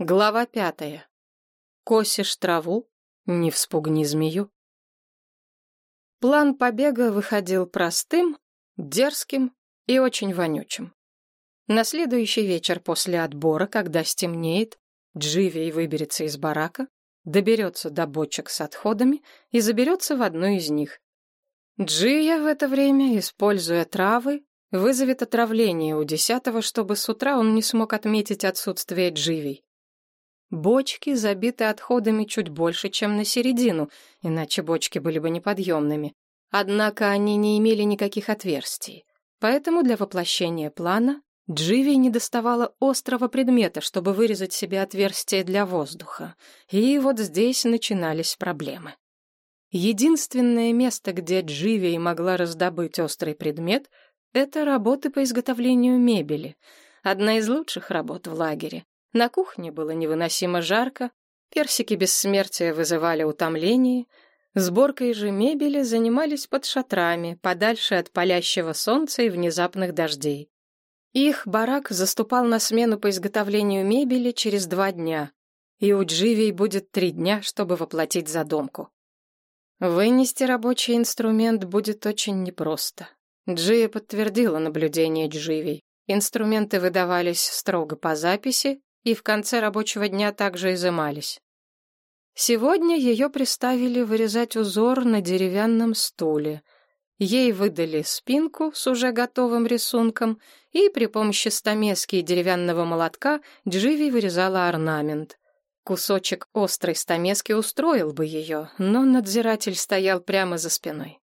Глава пятая. Косишь траву, не вспугни змею. План побега выходил простым, дерзким и очень вонючим. На следующий вечер после отбора, когда стемнеет, Дживей выберется из барака, доберется до бочек с отходами и заберется в одну из них. Джия в это время, используя травы, вызовет отравление у десятого, чтобы с утра он не смог отметить отсутствие Дживей. Бочки забиты отходами чуть больше, чем на середину, иначе бочки были бы неподъемными. Однако они не имели никаких отверстий. Поэтому для воплощения плана Дживи не доставала острого предмета, чтобы вырезать себе отверстие для воздуха. И вот здесь начинались проблемы. Единственное место, где Дживи могла раздобыть острый предмет, это работы по изготовлению мебели. Одна из лучших работ в лагере. На кухне было невыносимо жарко, персики бессмертия вызывали утомление, сборкой же мебели занимались под шатрами, подальше от палящего солнца и внезапных дождей. Их барак заступал на смену по изготовлению мебели через два дня, и у Дживей будет три дня, чтобы воплотить задумку. Вынести рабочий инструмент будет очень непросто. Джия подтвердила наблюдение Дживей. Инструменты выдавались строго по записи, и в конце рабочего дня также изымались. Сегодня ее приставили вырезать узор на деревянном стуле. Ей выдали спинку с уже готовым рисунком, и при помощи стамески и деревянного молотка Дживи вырезала орнамент. Кусочек острой стамески устроил бы ее, но надзиратель стоял прямо за спиной.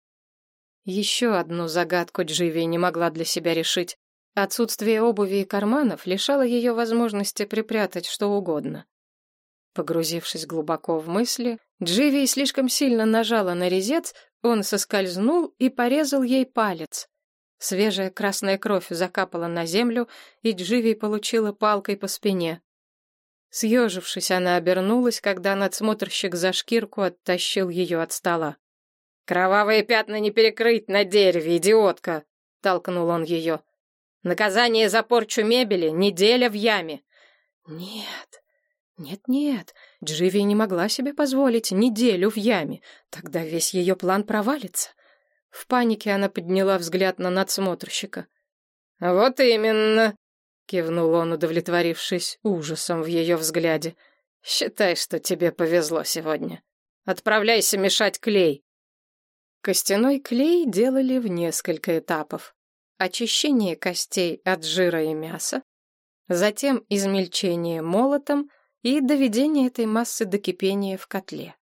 Еще одну загадку Дживи не могла для себя решить. Отсутствие обуви и карманов лишало ее возможности припрятать что угодно. Погрузившись глубоко в мысли, Дживи слишком сильно нажала на резец, он соскользнул и порезал ей палец. Свежая красная кровь закапала на землю, и Дживи получила палкой по спине. Съежившись, она обернулась, когда надсмотрщик за шкирку оттащил ее от стола. «Кровавые пятна не перекрыть на дереве, идиотка!» — толкнул он ее. Наказание за порчу мебели — неделя в яме. Нет, нет-нет, Дживи не могла себе позволить неделю в яме. Тогда весь ее план провалится. В панике она подняла взгляд на надсмотрщика. «Вот именно», — кивнул он, удовлетворившись ужасом в ее взгляде. «Считай, что тебе повезло сегодня. Отправляйся мешать клей». Костяной клей делали в несколько этапов очищение костей от жира и мяса, затем измельчение молотом и доведение этой массы до кипения в котле.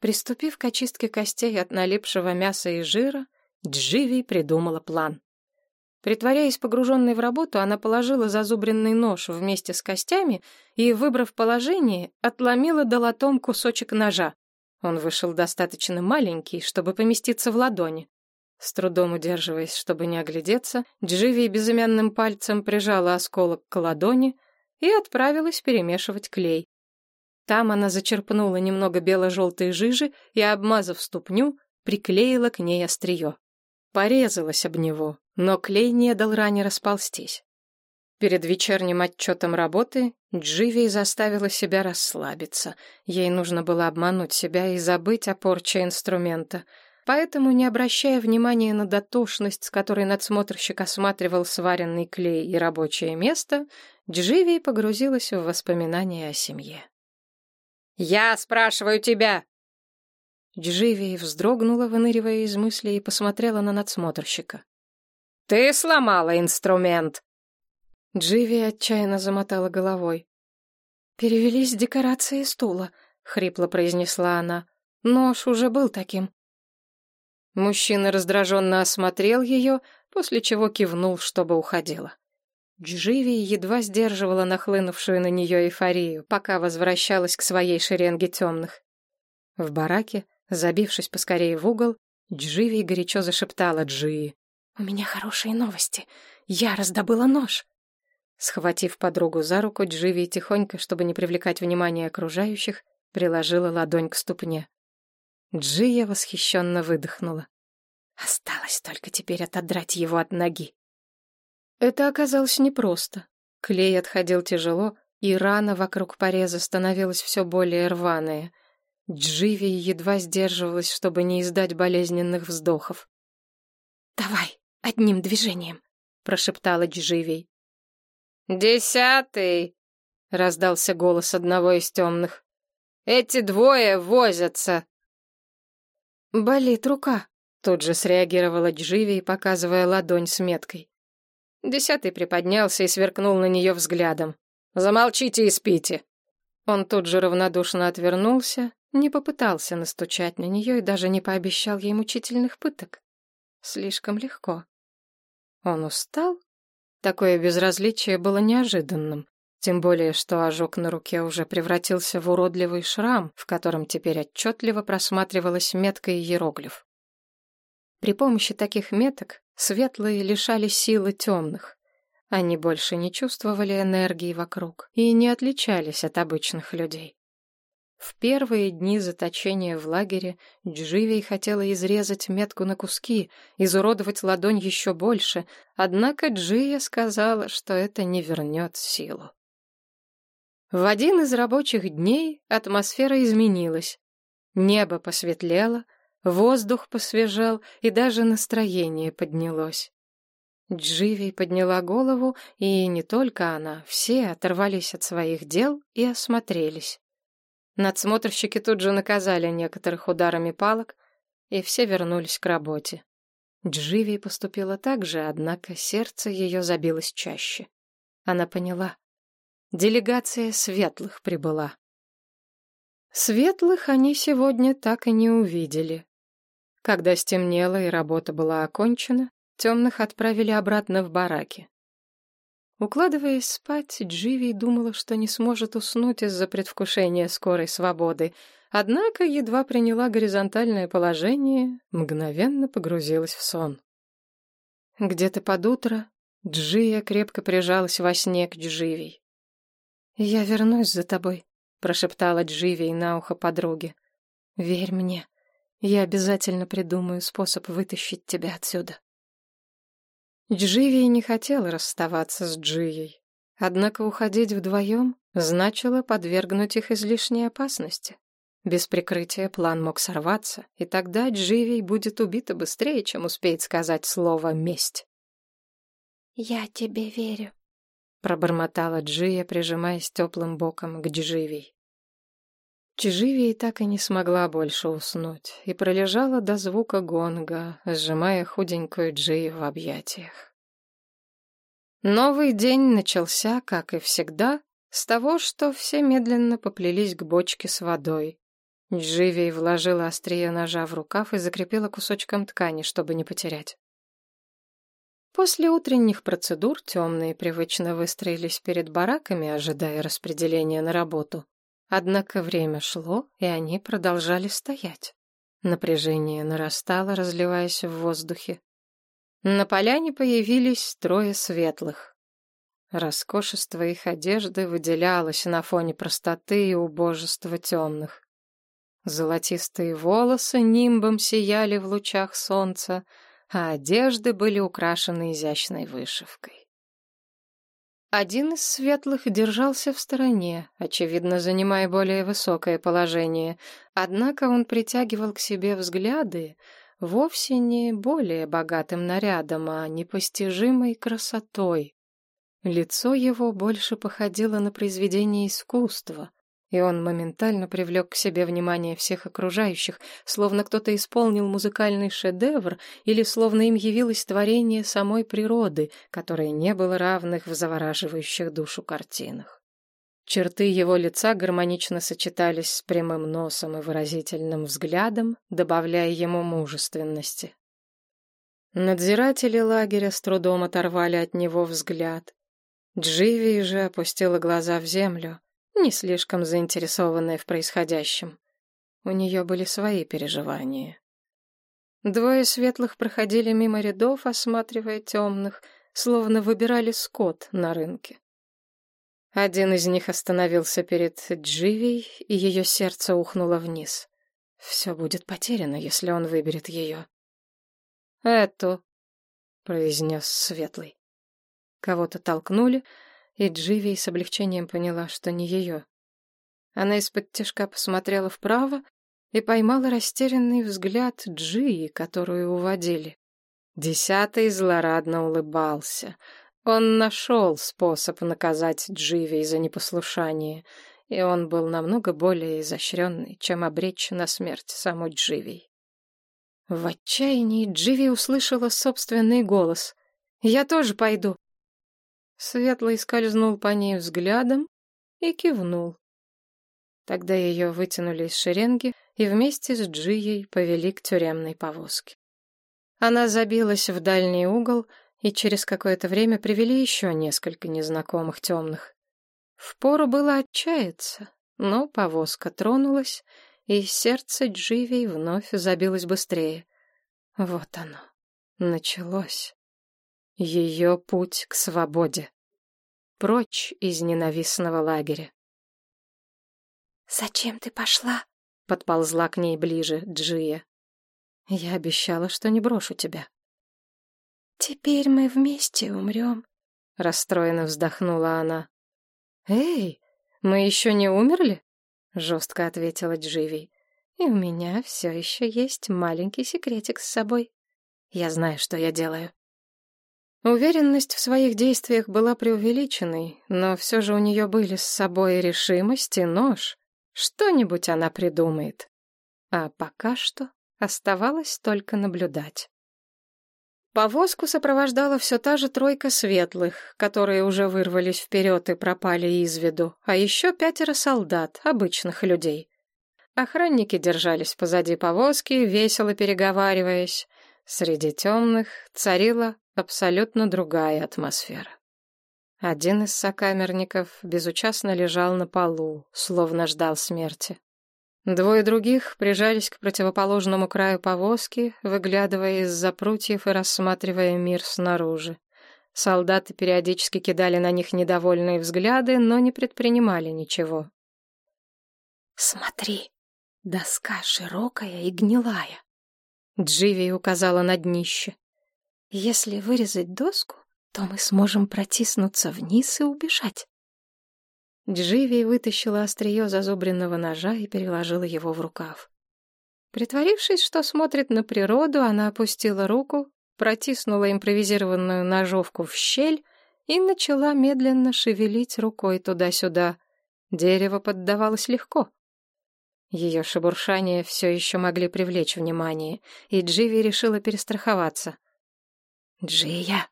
Приступив к очистке костей от налипшего мяса и жира, Дживи придумала план. Притворяясь погруженной в работу, она положила зазубренный нож вместе с костями и, выбрав положение, отломила долотом кусочек ножа. Он вышел достаточно маленький, чтобы поместиться в ладони. С трудом удерживаясь, чтобы не оглядеться, Дживи безымянным пальцем прижала осколок к ладони и отправилась перемешивать клей. Там она зачерпнула немного бело-желтой жижи и, обмазав ступню, приклеила к ней острие. Порезалась об него, но клей не дал ране расползтись. Перед вечерним отчетом работы Дживи заставила себя расслабиться. Ей нужно было обмануть себя и забыть о порче инструмента — Поэтому, не обращая внимания на дотошность, с которой надсмотрщик осматривал сваренный клей и рабочее место, Дживи погрузилась в воспоминания о семье. «Я спрашиваю тебя!» Дживи вздрогнула, выныривая из мыслей, и посмотрела на надсмотрщика. «Ты сломала инструмент!» Дживи отчаянно замотала головой. «Перевелись декорации стула», — хрипло произнесла она. «Нож уже был таким. Мужчина раздраженно осмотрел ее, после чего кивнул, чтобы уходила. Дживи едва сдерживала нахлынувшую на нее эйфорию, пока возвращалась к своей шеренге темных. В бараке, забившись поскорее в угол, Дживи горячо зашептала Джии. «У меня хорошие новости. Я раздобыла нож!» Схватив подругу за руку, Дживи тихонько, чтобы не привлекать внимания окружающих, приложила ладонь к ступне. Джия восхищенно выдохнула. Осталось только теперь отодрать его от ноги. Это оказалось непросто. Клей отходил тяжело, и рана вокруг пореза становилась все более рваная. Дживи едва сдерживалась, чтобы не издать болезненных вздохов. «Давай, одним движением», — прошептала Дживей. «Десятый!» — раздался голос одного из темных. «Эти двое возятся!» «Болит рука», — тут же среагировала Дживи, показывая ладонь с меткой. Десятый приподнялся и сверкнул на нее взглядом. «Замолчите и спите!» Он тут же равнодушно отвернулся, не попытался настучать на нее и даже не пообещал ей мучительных пыток. Слишком легко. Он устал? Такое безразличие было неожиданным. Тем более, что ожог на руке уже превратился в уродливый шрам, в котором теперь отчетливо просматривалась метка и иероглиф. При помощи таких меток светлые лишали силы темных. Они больше не чувствовали энергии вокруг и не отличались от обычных людей. В первые дни заточения в лагере Дживей хотела изрезать метку на куски, изуродовать ладонь еще больше, однако Джия сказала, что это не вернет силу. В один из рабочих дней атмосфера изменилась. Небо посветлело, воздух посвежел, и даже настроение поднялось. Дживи подняла голову, и не только она, все оторвались от своих дел и осмотрелись. Надсмотрщики тут же наказали некоторых ударами палок, и все вернулись к работе. Дживи поступила так же, однако сердце ее забилось чаще. Она поняла. Делегация светлых прибыла. Светлых они сегодня так и не увидели. Когда стемнело и работа была окончена, темных отправили обратно в бараки. Укладываясь спать, Дживи думала, что не сможет уснуть из-за предвкушения скорой свободы, однако едва приняла горизонтальное положение, мгновенно погрузилась в сон. Где-то под утро Джия крепко прижалась во сне к Дживи. «Я вернусь за тобой», — прошептала Дживей на ухо подруге. «Верь мне, я обязательно придумаю способ вытащить тебя отсюда». Дживей не хотел расставаться с Джией, однако уходить вдвоем значило подвергнуть их излишней опасности. Без прикрытия план мог сорваться, и тогда Дживей будет убита быстрее, чем успеет сказать слово «месть». «Я тебе верю», пробормотала Джия, прижимаясь теплым боком к Дживей. Чиживия так и не смогла больше уснуть и пролежала до звука гонга, сжимая худенькую Джию в объятиях. Новый день начался, как и всегда, с того, что все медленно поплелись к бочке с водой. Дживей вложила острие ножа в рукав и закрепила кусочком ткани, чтобы не потерять. После утренних процедур темные привычно выстроились перед бараками, ожидая распределения на работу. Однако время шло, и они продолжали стоять. Напряжение нарастало, разливаясь в воздухе. На поляне появились трое светлых. Роскошество их одежды выделялось на фоне простоты и убожества темных. Золотистые волосы нимбом сияли в лучах солнца, а одежды были украшены изящной вышивкой. Один из светлых держался в стороне, очевидно, занимая более высокое положение, однако он притягивал к себе взгляды вовсе не более богатым нарядом, а непостижимой красотой. Лицо его больше походило на произведение искусства, и он моментально привлек к себе внимание всех окружающих, словно кто-то исполнил музыкальный шедевр или словно им явилось творение самой природы, которой не было равных в завораживающих душу картинах. Черты его лица гармонично сочетались с прямым носом и выразительным взглядом, добавляя ему мужественности. Надзиратели лагеря с трудом оторвали от него взгляд. Дживи же опустила глаза в землю — не слишком заинтересованная в происходящем. У нее были свои переживания. Двое светлых проходили мимо рядов, осматривая темных, словно выбирали скот на рынке. Один из них остановился перед Дживей, и ее сердце ухнуло вниз. Все будет потеряно, если он выберет ее. «Эту», — произнес Светлый. Кого-то толкнули, и Дживи с облегчением поняла, что не ее. Она из-под тяжка посмотрела вправо и поймала растерянный взгляд Джии, которую уводили. Десятый злорадно улыбался. Он нашел способ наказать Дживи за непослушание, и он был намного более изощренный, чем обречь на смерть саму Дживи. В отчаянии Дживи услышала собственный голос. «Я тоже пойду». Светлый скользнул по ней взглядом и кивнул. Тогда ее вытянули из шеренги и вместе с Джией повели к тюремной повозке. Она забилась в дальний угол, и через какое-то время привели еще несколько незнакомых темных. Впору было отчаяться, но повозка тронулась, и сердце Дживей вновь забилось быстрее. Вот оно, началось. Ее путь к свободе. Прочь из ненавистного лагеря. «Зачем ты пошла?» — подползла к ней ближе Джия. «Я обещала, что не брошу тебя». «Теперь мы вместе умрем», — расстроенно вздохнула она. «Эй, мы еще не умерли?» — жестко ответила Дживи. «И у меня все еще есть маленький секретик с собой. Я знаю, что я делаю». Уверенность в своих действиях была преувеличенной, но все же у нее были с собой решимость и нож. Что-нибудь она придумает. А пока что оставалось только наблюдать. Повозку сопровождала все та же тройка светлых, которые уже вырвались вперед и пропали из виду, а еще пятеро солдат, обычных людей. Охранники держались позади повозки, весело переговариваясь. Среди темных царила абсолютно другая атмосфера. Один из сокамерников безучастно лежал на полу, словно ждал смерти. Двое других прижались к противоположному краю повозки, выглядывая из-за прутьев и рассматривая мир снаружи. Солдаты периодически кидали на них недовольные взгляды, но не предпринимали ничего. «Смотри, доска широкая и гнилая», — Дживи указала на днище. «Если вырезать доску, то мы сможем протиснуться вниз и убежать». Дживи вытащила острие зазубренного ножа и переложила его в рукав. Притворившись, что смотрит на природу, она опустила руку, протиснула импровизированную ножовку в щель и начала медленно шевелить рукой туда-сюда. Дерево поддавалось легко. Ее шебуршания все еще могли привлечь внимание, и Дживи решила перестраховаться. «Джия!»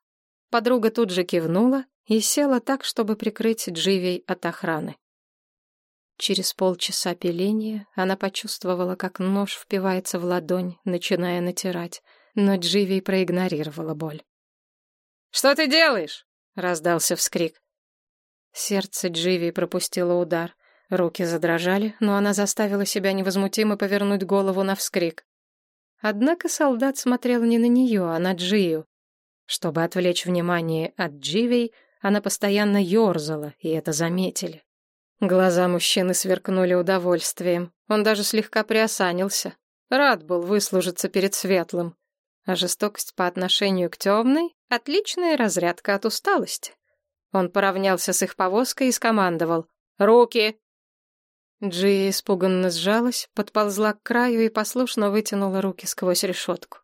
Подруга тут же кивнула и села так, чтобы прикрыть Дживей от охраны. Через полчаса пиления она почувствовала, как нож впивается в ладонь, начиная натирать, но Дживей проигнорировала боль. «Что ты делаешь?» — раздался вскрик. Сердце Дживи пропустило удар. Руки задрожали, но она заставила себя невозмутимо повернуть голову на вскрик. Однако солдат смотрел не на нее, а на Джию. Чтобы отвлечь внимание от Дживей, она постоянно ерзала, и это заметили. Глаза мужчины сверкнули удовольствием. Он даже слегка приосанился. Рад был выслужиться перед светлым. А жестокость по отношению к темной — отличная разрядка от усталости. Он поравнялся с их повозкой и скомандовал «Руки!». Джия испуганно сжалась, подползла к краю и послушно вытянула руки сквозь решетку.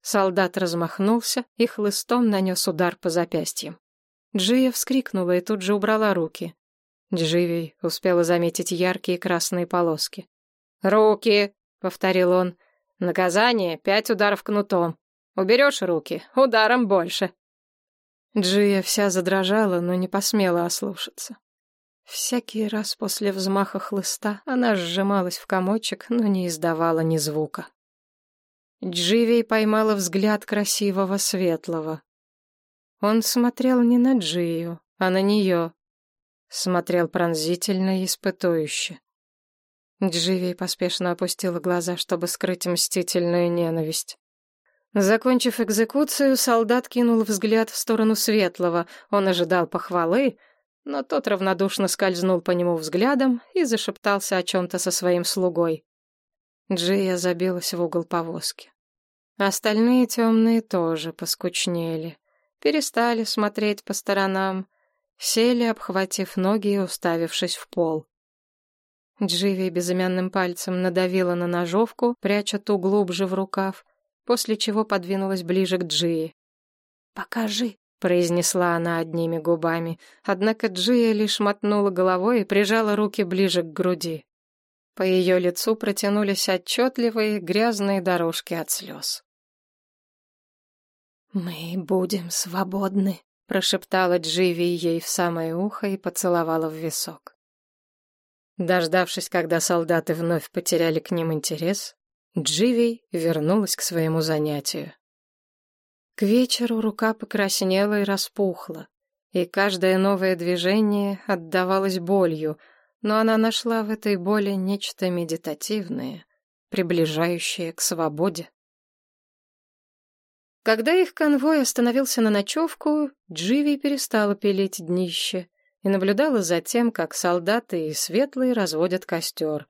Солдат размахнулся и хлыстом нанес удар по запястьям. Джия вскрикнула и тут же убрала руки. Дживей успела заметить яркие красные полоски. «Руки!» — повторил он. «Наказание — пять ударов кнутом. Уберешь руки, ударом больше». Джия вся задрожала, но не посмела ослушаться. Всякий раз после взмаха хлыста она сжималась в комочек, но не издавала ни звука. Дживей поймала взгляд красивого светлого. Он смотрел не на Джию, а на нее. Смотрел пронзительно и испытующе. Дживи поспешно опустила глаза, чтобы скрыть мстительную ненависть. Закончив экзекуцию, солдат кинул взгляд в сторону Светлого. Он ожидал похвалы, но тот равнодушно скользнул по нему взглядом и зашептался о чем-то со своим слугой. Джия забилась в угол повозки. Остальные темные тоже поскучнели перестали смотреть по сторонам сели, обхватив ноги и уставившись в пол. Дживи безымянным пальцем надавила на ножовку, пряча ту глубже в рукав, после чего подвинулась ближе к Джии. «Покажи», — произнесла она одними губами, однако Джия лишь мотнула головой и прижала руки ближе к груди. По ее лицу протянулись отчетливые грязные дорожки от слез. «Мы будем свободны», — прошептала Дживи ей в самое ухо и поцеловала в висок. Дождавшись, когда солдаты вновь потеряли к ним интерес, Дживи вернулась к своему занятию. К вечеру рука покраснела и распухла, и каждое новое движение отдавалось болью, но она нашла в этой боли нечто медитативное, приближающее к свободе. Когда их конвой остановился на ночевку, Дживи перестала пилить днище и наблюдала за тем, как солдаты и светлые разводят костер.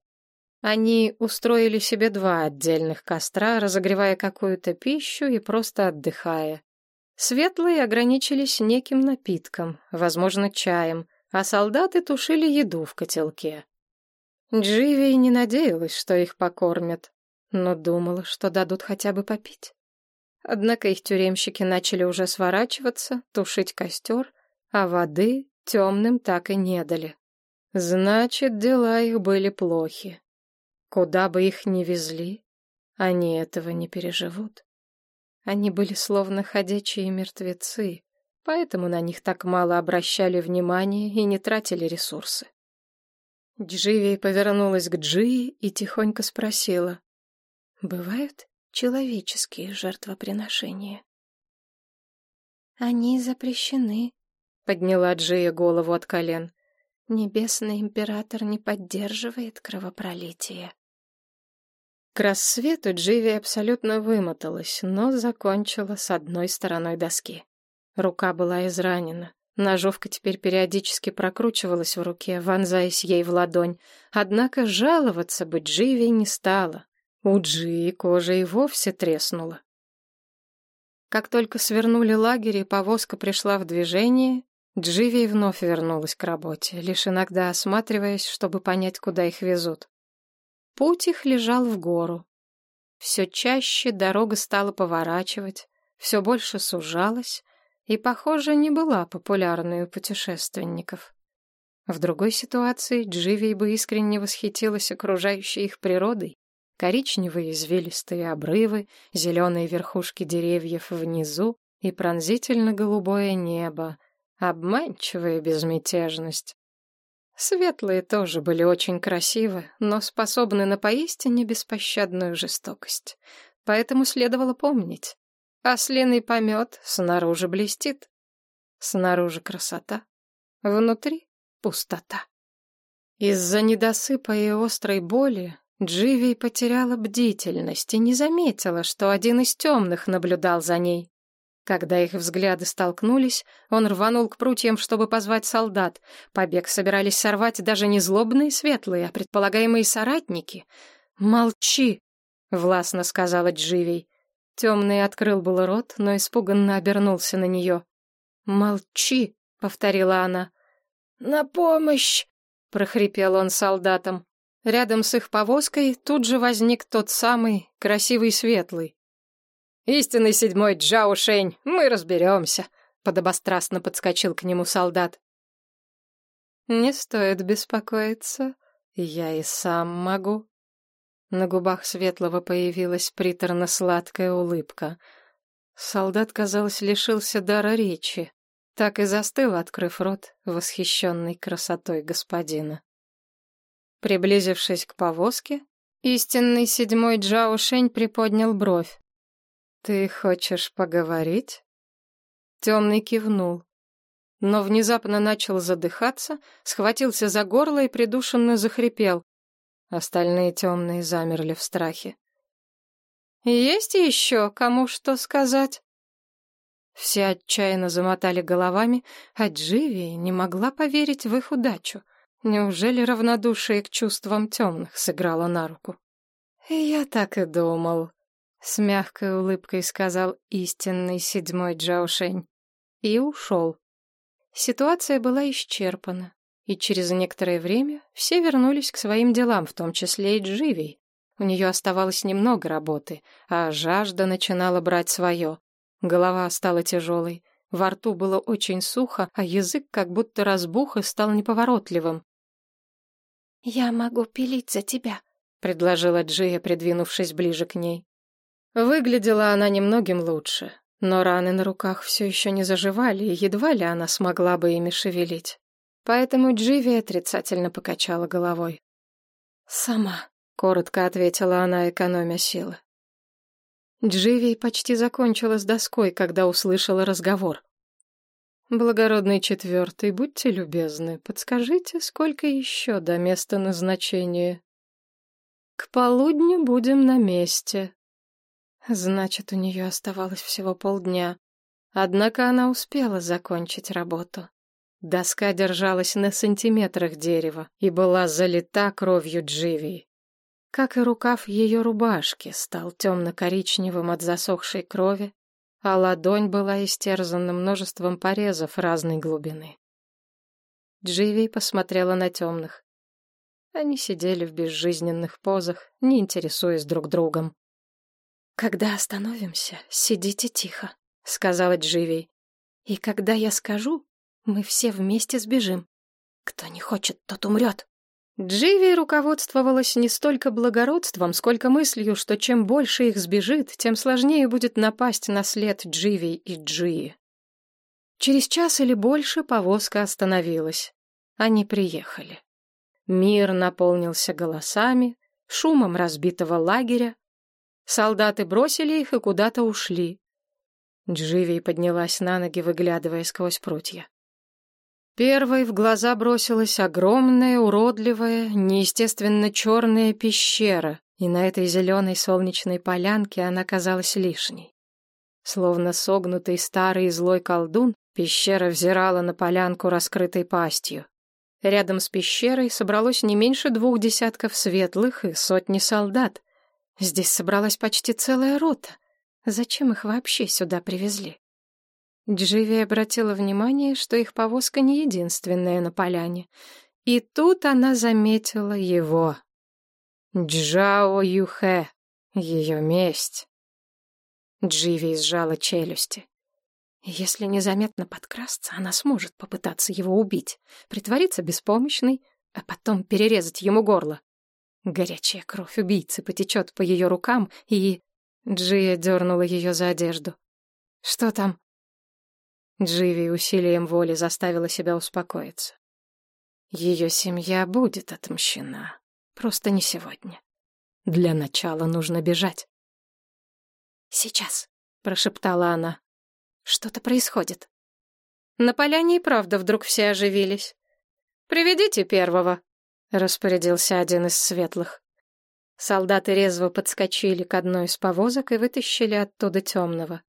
Они устроили себе два отдельных костра, разогревая какую-то пищу и просто отдыхая. Светлые ограничились неким напитком, возможно, чаем, а солдаты тушили еду в котелке. Дживи не надеялась, что их покормят, но думала, что дадут хотя бы попить. Однако их тюремщики начали уже сворачиваться, тушить костер, а воды темным так и не дали. Значит, дела их были плохи. Куда бы их ни везли, они этого не переживут. Они были словно ходячие мертвецы, поэтому на них так мало обращали внимания и не тратили ресурсы. Дживи повернулась к Джии и тихонько спросила. «Бывают человеческие жертвоприношения?» «Они запрещены», — подняла Джия голову от колен. «Небесный император не поддерживает кровопролитие». К рассвету Дживи абсолютно вымоталась, но закончила с одной стороной доски. Рука была изранена. Ножовка теперь периодически прокручивалась в руке, вонзаясь ей в ладонь. Однако жаловаться бы Дживи не стала. У Джи кожа и вовсе треснула. Как только свернули лагерь и повозка пришла в движение, Дживи вновь вернулась к работе, лишь иногда осматриваясь, чтобы понять, куда их везут. Путь их лежал в гору. Все чаще дорога стала поворачивать, все больше сужалась и, похоже, не была популярной у путешественников. В другой ситуации Дживей бы искренне восхитилась окружающей их природой. Коричневые извилистые обрывы, зеленые верхушки деревьев внизу и пронзительно-голубое небо, обманчивая безмятежность. Светлые тоже были очень красивы, но способны на поистине беспощадную жестокость. Поэтому следовало помнить. Ослиный помет снаружи блестит. Снаружи красота, внутри пустота. Из-за недосыпа и острой боли Дживи потеряла бдительность и не заметила, что один из темных наблюдал за ней. Когда их взгляды столкнулись, он рванул к прутьям, чтобы позвать солдат. Побег собирались сорвать даже не злобные светлые, а предполагаемые соратники. «Молчи!» — властно сказала Дживей. Темный открыл было рот, но испуганно обернулся на нее. «Молчи!» — повторила она. «На помощь!» — прохрипел он солдатам. Рядом с их повозкой тут же возник тот самый красивый светлый. Истинный седьмой Джао Шень, мы разберемся», — подобострастно подскочил к нему солдат. «Не стоит беспокоиться, я и сам могу». На губах Светлого появилась приторно-сладкая улыбка. Солдат, казалось, лишился дара речи, так и застыл, открыв рот, восхищенный красотой господина. Приблизившись к повозке, истинный седьмой Джао Шень приподнял бровь. «Ты хочешь поговорить?» Темный кивнул, но внезапно начал задыхаться, схватился за горло и придушенно захрипел. Остальные темные замерли в страхе. «Есть еще кому что сказать?» Все отчаянно замотали головами, а Дживи не могла поверить в их удачу. Неужели равнодушие к чувствам темных сыграло на руку? «Я так и думал», с мягкой улыбкой сказал истинный седьмой Джаошень. И ушел. Ситуация была исчерпана, и через некоторое время все вернулись к своим делам, в том числе и Дживей. У нее оставалось немного работы, а жажда начинала брать свое. Голова стала тяжелой, во рту было очень сухо, а язык как будто разбух и стал неповоротливым. «Я могу пилить за тебя», — предложила Джия, придвинувшись ближе к ней. Выглядела она немногим лучше, но раны на руках все еще не заживали, и едва ли она смогла бы ими шевелить. Поэтому Дживи отрицательно покачала головой. «Сама», — коротко ответила она, экономя силы. Дживи почти закончила с доской, когда услышала разговор. «Благородный четвертый, будьте любезны, подскажите, сколько еще до места назначения?» «К полудню будем на месте». Значит, у нее оставалось всего полдня. Однако она успела закончить работу. Доска держалась на сантиметрах дерева и была залита кровью Дживии как и рукав ее рубашки, стал темно-коричневым от засохшей крови, а ладонь была истерзана множеством порезов разной глубины. Дживи посмотрела на темных. Они сидели в безжизненных позах, не интересуясь друг другом. «Когда остановимся, сидите тихо», — сказала Дживи. «И когда я скажу, мы все вместе сбежим. Кто не хочет, тот умрет». Дживи руководствовалась не столько благородством, сколько мыслью, что чем больше их сбежит, тем сложнее будет напасть на след Дживи и Джии. Через час или больше повозка остановилась. Они приехали. Мир наполнился голосами, шумом разбитого лагеря. Солдаты бросили их и куда-то ушли. Дживи поднялась на ноги, выглядывая сквозь прутья. Первой в глаза бросилась огромная, уродливая, неестественно черная пещера, и на этой зеленой солнечной полянке она казалась лишней. Словно согнутый старый злой колдун, пещера взирала на полянку раскрытой пастью. Рядом с пещерой собралось не меньше двух десятков светлых и сотни солдат. Здесь собралась почти целая рота. Зачем их вообще сюда привезли? Дживи обратила внимание, что их повозка не единственная на поляне. И тут она заметила его. Джао Юхэ, ее месть. Дживи сжала челюсти. Если незаметно подкрасться, она сможет попытаться его убить, притвориться беспомощной, а потом перерезать ему горло. Горячая кровь убийцы потечет по ее рукам, и... Джия дернула ее за одежду. «Что там?» Дживи усилием воли заставила себя успокоиться. Ее семья будет отмщена. Просто не сегодня. Для начала нужно бежать. «Сейчас», — прошептала она. «Что-то происходит». На поляне и правда вдруг все оживились. «Приведите первого», — распорядился один из светлых. Солдаты резво подскочили к одной из повозок и вытащили оттуда темного.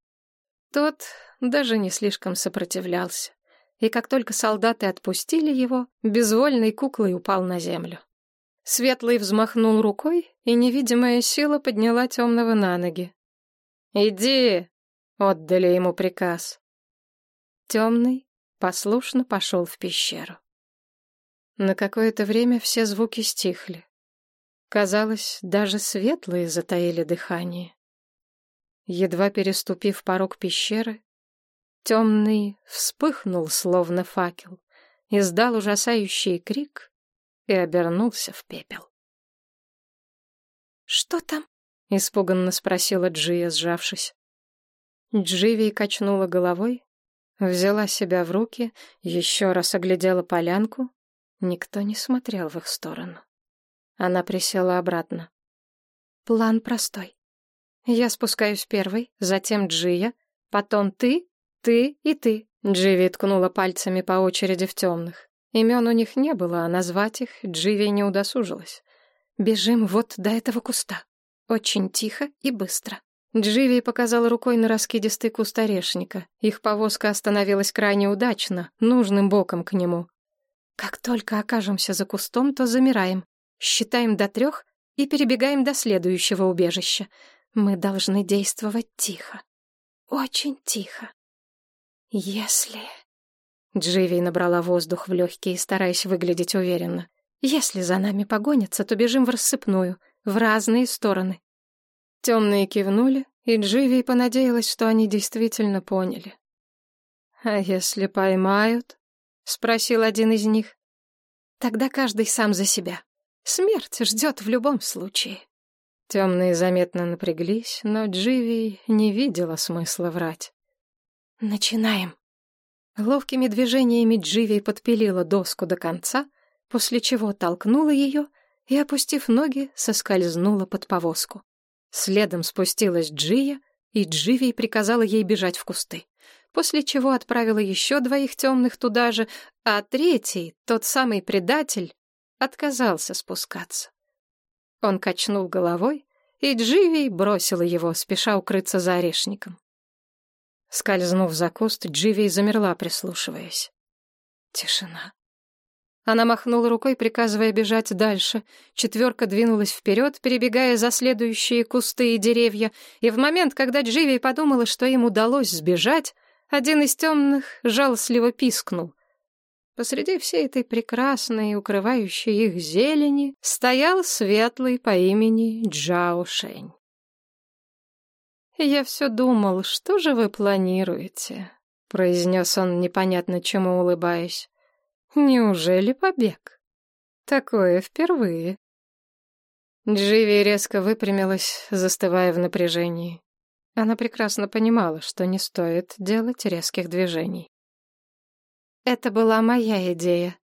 Тот даже не слишком сопротивлялся. И как только солдаты отпустили его, безвольной куклой упал на землю. Светлый взмахнул рукой, и невидимая сила подняла темного на ноги. «Иди!» — отдали ему приказ. Темный послушно пошел в пещеру. На какое-то время все звуки стихли. Казалось, даже светлые затаили дыхание. Едва переступив порог пещеры, темный вспыхнул, словно факел, издал ужасающий крик и обернулся в пепел. «Что там?» — испуганно спросила Джия, сжавшись. Дживи качнула головой, взяла себя в руки, еще раз оглядела полянку. Никто не смотрел в их сторону. Она присела обратно. «План простой. Я спускаюсь первой, затем Джия, потом ты, ты и ты. Дживи ткнула пальцами по очереди в темных. Имен у них не было, а назвать их Дживи не удосужилась. Бежим вот до этого куста. Очень тихо и быстро. Дживи показала рукой на раскидистый куст орешника. Их повозка остановилась крайне удачно, нужным боком к нему. Как только окажемся за кустом, то замираем, считаем до трех и перебегаем до следующего убежища. Мы должны действовать тихо. Очень тихо. Если... Дживи набрала воздух в легкие, стараясь выглядеть уверенно. «Если за нами погонятся, то бежим в рассыпную, в разные стороны». Темные кивнули, и Дживи понадеялась, что они действительно поняли. «А если поймают?» — спросил один из них. «Тогда каждый сам за себя. Смерть ждет в любом случае». Темные заметно напряглись, но Дживи не видела смысла врать. «Начинаем». Ловкими движениями Дживи подпилила доску до конца, после чего толкнула ее и, опустив ноги, соскользнула под повозку. Следом спустилась Джия, и Дживи приказала ей бежать в кусты после чего отправила еще двоих темных туда же, а третий, тот самый предатель, отказался спускаться. Он качнул головой, и Дживей бросила его, спеша укрыться за орешником. Скользнув за куст, Дживей замерла, прислушиваясь. Тишина. Она махнула рукой, приказывая бежать дальше. Четверка двинулась вперед, перебегая за следующие кусты и деревья, и в момент, когда Дживей подумала, что им удалось сбежать, один из темных жалостливо пискнул. Посреди всей этой прекрасной, укрывающей их зелени, стоял светлый по имени Джао Шень. «Я все думал, что же вы планируете?» — произнес он, непонятно чему улыбаясь. «Неужели побег? Такое впервые». Дживи резко выпрямилась, застывая в напряжении. Она прекрасно понимала, что не стоит делать резких движений. «Это была моя идея».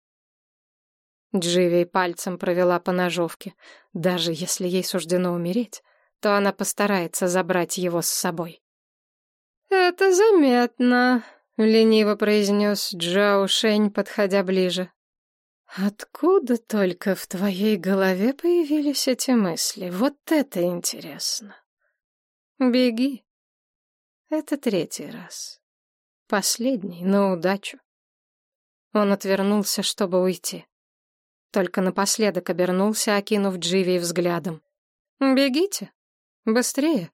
Дживи пальцем провела по ножовке. Даже если ей суждено умереть, то она постарается забрать его с собой. «Это заметно», — лениво произнес Джао Шень, подходя ближе. «Откуда только в твоей голове появились эти мысли? Вот это интересно!» Беги. Это третий раз. Последний, на удачу. Он отвернулся, чтобы уйти. Только напоследок обернулся, окинув Дживи взглядом. «Бегите. Быстрее».